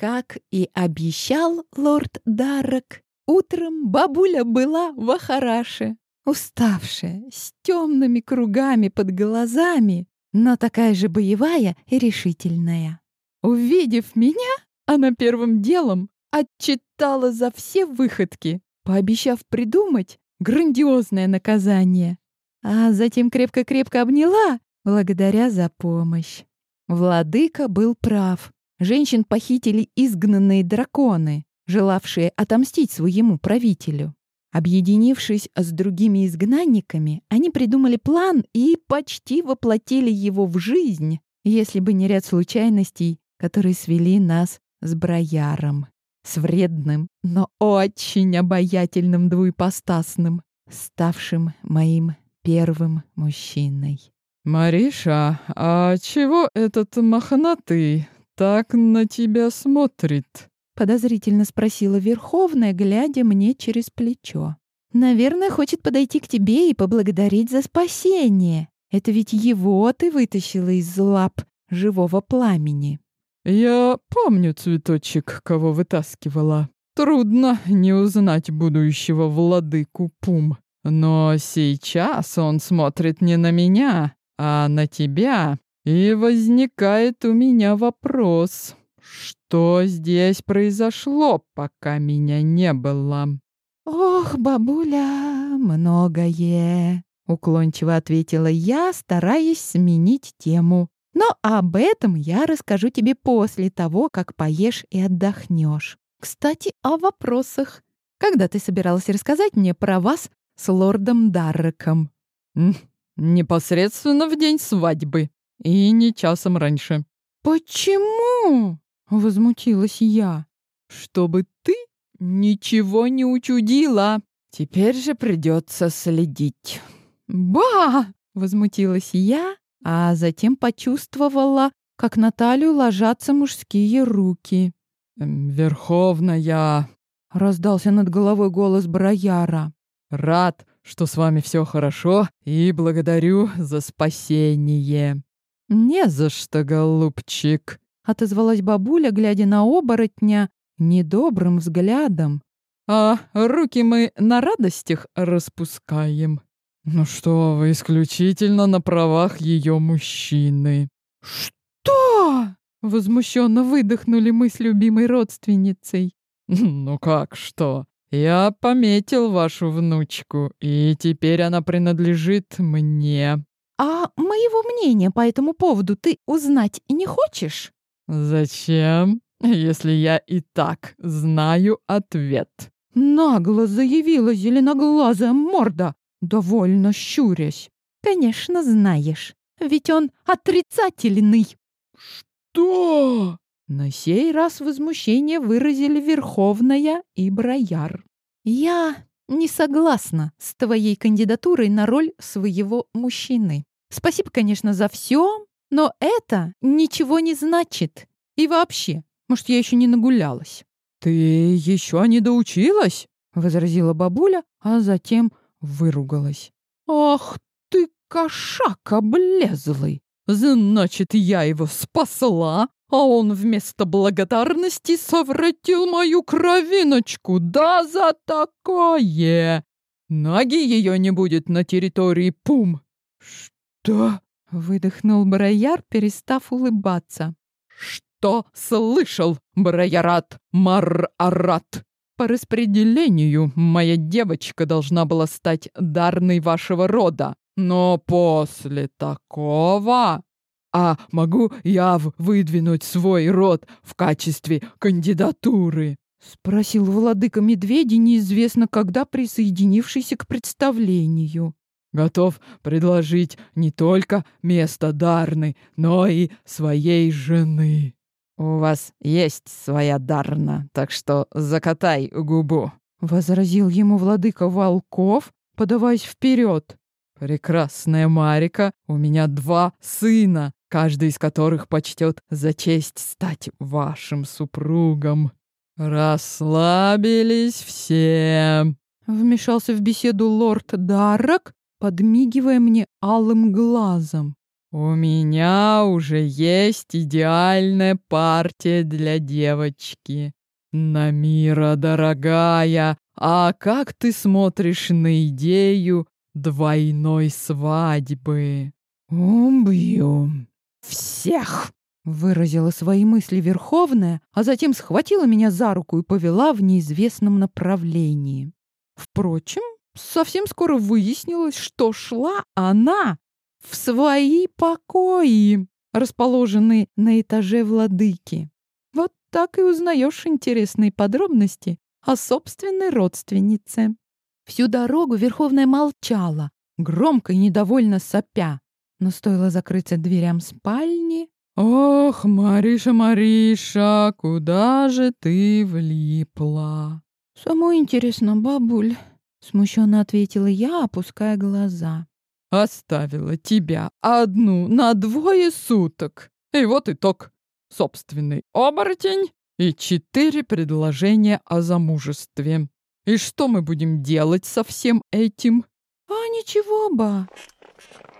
Как и обещал лорд Даррок, утром бабуля была в Ахараше, уставшая, с темными кругами под глазами, но такая же боевая и решительная. Увидев меня, она первым делом отчитала за все выходки, пообещав придумать грандиозное наказание, а затем крепко-крепко обняла, благодаря за помощь. Владыка был прав. Женщин похитили изгнанные драконы, желавшие отомстить своему правителю. Объединившись с другими изгнанниками, они придумали план и почти воплотили его в жизнь, если бы не ряд случайностей, которые свели нас с Брояром. С вредным, но очень обаятельным двуепостасным, ставшим моим первым мужчиной. «Мариша, а чего этот мохнатый так на тебя смотрит?» Подозрительно спросила Верховная, глядя мне через плечо. «Наверное, хочет подойти к тебе и поблагодарить за спасение. Это ведь его ты вытащила из лап живого пламени». «Я помню, цветочек, кого вытаскивала. Трудно не узнать будущего владыку Пум. Но сейчас он смотрит не на меня, а на тебя. И возникает у меня вопрос, что здесь произошло, пока меня не было? Ох, бабуля, многое, уклончиво ответила я, стараясь сменить тему. Но об этом я расскажу тебе после того, как поешь и отдохнешь. Кстати, о вопросах. Когда ты собиралась рассказать мне про вас с лордом Дарреком? Непосредственно в день свадьбы. И не часом раньше. «Почему?» — возмутилась я. «Чтобы ты ничего не учудила. Теперь же придется следить». «Ба!» — возмутилась я, а затем почувствовала, как на талию ложатся мужские руки. «Эм, «Верховная!» — раздался над головой голос Брояра. «Рад, что с вами все хорошо, и благодарю за спасение». «Не за что, голубчик», — отозвалась бабуля, глядя на оборотня недобрым взглядом. «А руки мы на радостях распускаем». «Ну что вы, исключительно на правах ее мужчины». «Что?» — возмущенно выдохнули мы с любимой родственницей. «Ну как что? «Я пометил вашу внучку, и теперь она принадлежит мне». «А моего мнения по этому поводу ты узнать не хочешь?» «Зачем, если я и так знаю ответ?» Нагло заявила зеленоглазая морда, довольно щурясь. «Конечно, знаешь, ведь он отрицательный». «Что?» На сей раз возмущение выразили Верховная и Брояр. «Я не согласна с твоей кандидатурой на роль своего мужчины. Спасибо, конечно, за все, но это ничего не значит. И вообще, может, я еще не нагулялась?» «Ты еще не доучилась?» — возразила бабуля, а затем выругалась. «Ах ты, кошак облезлый! Значит, я его спасла, а он вместо благодарности совратил мою кровиночку. Да за такое! Ноги ее не будет на территории Пум. Что? Выдохнул Брояр, перестав улыбаться. Что слышал, Броярат Мар-Арат? По распределению моя девочка должна была стать дарной вашего рода. Но после такого а могу я выдвинуть свой род в качестве кандидатуры?» — спросил владыка медведя, неизвестно когда присоединившийся к представлению. «Готов предложить не только место Дарны, но и своей жены». «У вас есть своя Дарна, так что закатай губу», — возразил ему владыка волков, подаваясь вперед. «Прекрасная Марика, у меня два сына, каждый из которых почтет за честь стать вашим супругом. Расслабились все. Вмешался в беседу лорд Даррак, подмигивая мне алым глазом. У меня уже есть идеальная партия для девочки. Намира, дорогая, а как ты смотришь на идею двойной свадьбы? Убью всех, выразила свои мысли Верховная, а затем схватила меня за руку и повела в неизвестном направлении. Впрочем, совсем скоро выяснилось, что шла она в свои покои, расположенные на этаже владыки. Вот так и узнаешь интересные подробности о собственной родственнице. Всю дорогу Верховная молчала, громко и недовольно сопя, но стоило закрыться дверям спальни. «Ох, Мариша, Мариша, куда же ты влипла?» «Самое интересно, бабуль», — смущенно ответила я, опуская глаза. Оставила тебя одну на двое суток. И вот итог. Собственный оборотень и четыре предложения о замужестве. И что мы будем делать со всем этим? А ничего, ба.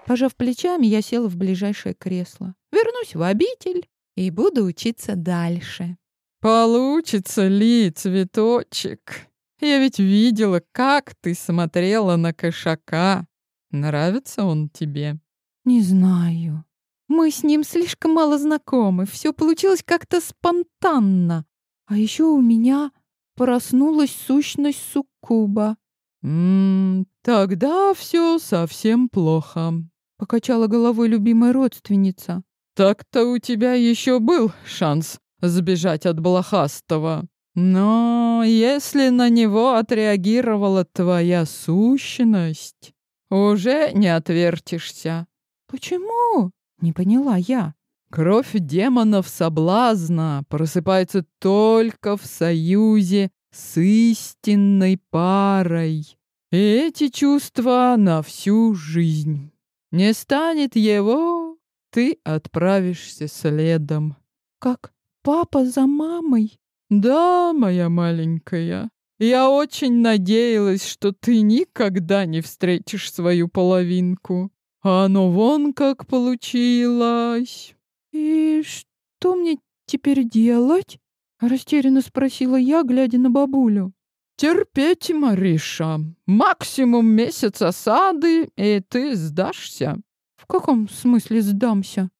Пожав плечами, я села в ближайшее кресло. Вернусь в обитель и буду учиться дальше. Получится ли, цветочек? Я ведь видела, как ты смотрела на кошака. Нравится он тебе? Не знаю. Мы с ним слишком мало знакомы. Все получилось как-то спонтанно. А еще у меня проснулась сущность суккуба. «М -м, тогда все совсем плохо», — покачала головой любимая родственница. «Так-то у тебя еще был шанс сбежать от блохастого. Но если на него отреагировала твоя сущность, уже не отвертишься. Почему? Не поняла я. Кровь демонов соблазна просыпается только в союзе с истинной парой. И эти чувства на всю жизнь. Не станет его, ты отправишься следом. Как папа за мамой? Да, моя маленькая. Я очень надеялась, что ты никогда не встретишь свою половинку. А оно вон как получилось. И что мне теперь делать? Растерянно спросила я, глядя на бабулю. Терпеть, Мариша. Максимум месяц осады, и ты сдашься. В каком смысле сдамся?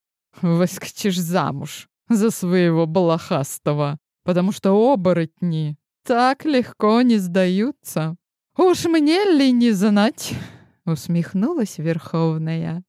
Выскочишь замуж за своего балахастого, потому что оборотни так легко не сдаются. Уж мне ли не знать?» — усмехнулась Верховная.